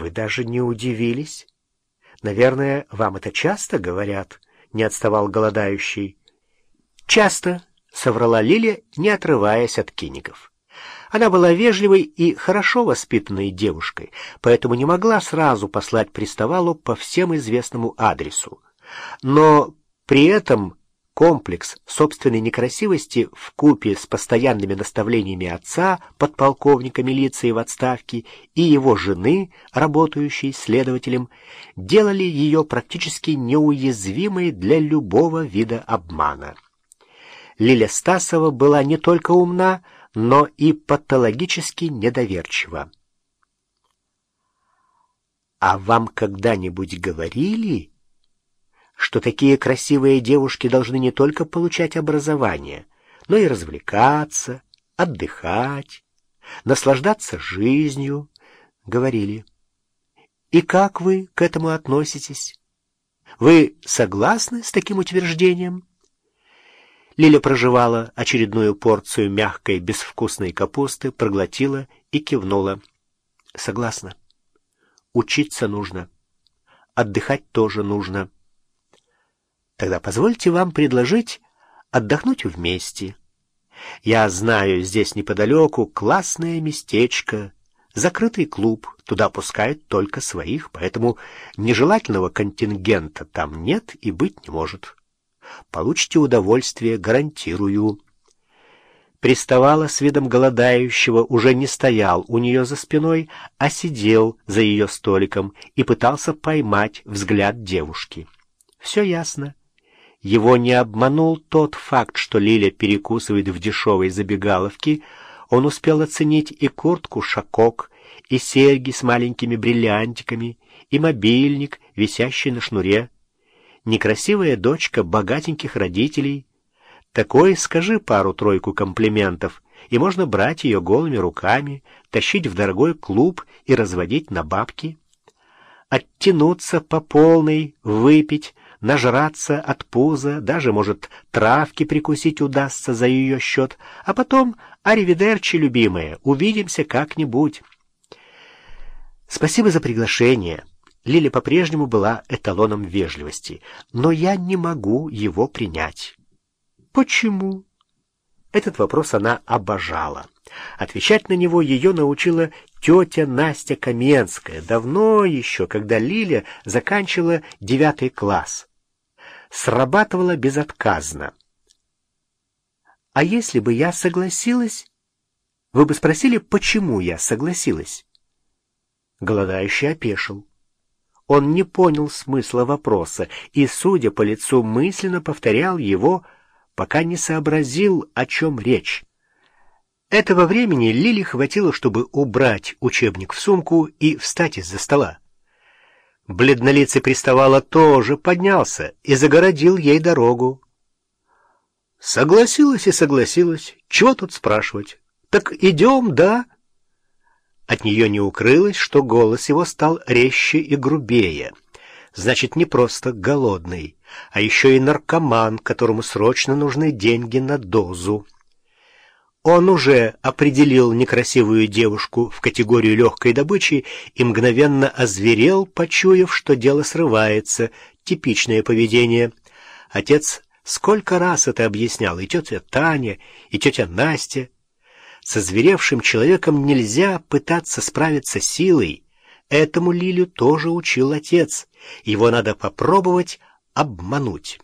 Вы даже не удивились? Наверное, вам это часто говорят, — не отставал голодающий. Часто, — соврала Лиля, не отрываясь от киников. Она была вежливой и хорошо воспитанной девушкой, поэтому не могла сразу послать приставалу по всем известному адресу. Но при этом комплекс собственной некрасивости в купе с постоянными наставлениями отца, подполковника милиции в отставке, и его жены, работающей следователем, делали ее практически неуязвимой для любого вида обмана. Лиля Стасова была не только умна, но и патологически недоверчива. «А вам когда-нибудь говорили, что такие красивые девушки должны не только получать образование, но и развлекаться, отдыхать, наслаждаться жизнью?» — говорили. «И как вы к этому относитесь? Вы согласны с таким утверждением?» Лиля прожевала очередную порцию мягкой, безвкусной капусты, проглотила и кивнула. Согласна. Учиться нужно. Отдыхать тоже нужно. Тогда позвольте вам предложить отдохнуть вместе. Я знаю, здесь неподалеку классное местечко, закрытый клуб, туда пускают только своих, поэтому нежелательного контингента там нет и быть не может. Получите удовольствие, гарантирую. Приставала с видом голодающего, уже не стоял у нее за спиной, а сидел за ее столиком и пытался поймать взгляд девушки. Все ясно. Его не обманул тот факт, что Лиля перекусывает в дешевой забегаловке. Он успел оценить и куртку «Шакок», и серьги с маленькими бриллиантиками, и мобильник, висящий на шнуре некрасивая дочка богатеньких родителей. Такой скажи пару-тройку комплиментов, и можно брать ее голыми руками, тащить в дорогой клуб и разводить на бабки. Оттянуться по полной, выпить, нажраться от пуза, даже, может, травки прикусить удастся за ее счет, а потом, аривидерчи, любимая, увидимся как-нибудь. Спасибо за приглашение. Лиля по-прежнему была эталоном вежливости, но я не могу его принять. Почему? Этот вопрос она обожала. Отвечать на него ее научила тетя Настя Каменская, давно еще, когда Лиля заканчивала девятый класс. Срабатывала безотказно. А если бы я согласилась? Вы бы спросили, почему я согласилась? Голодающий опешил. Он не понял смысла вопроса и, судя по лицу, мысленно повторял его, пока не сообразил, о чем речь. Этого времени Лили хватило, чтобы убрать учебник в сумку и встать из-за стола. Бледнолицый приставала тоже поднялся и загородил ей дорогу. Согласилась и согласилась. Чего тут спрашивать? Так идем, да? От нее не укрылось, что голос его стал резче и грубее. Значит, не просто голодный, а еще и наркоман, которому срочно нужны деньги на дозу. Он уже определил некрасивую девушку в категорию легкой добычи и мгновенно озверел, почуяв, что дело срывается. Типичное поведение. Отец сколько раз это объяснял, и тетя Таня, и тетя Настя, со зверевшим человеком нельзя пытаться справиться силой. Этому Лилю тоже учил отец. Его надо попробовать обмануть.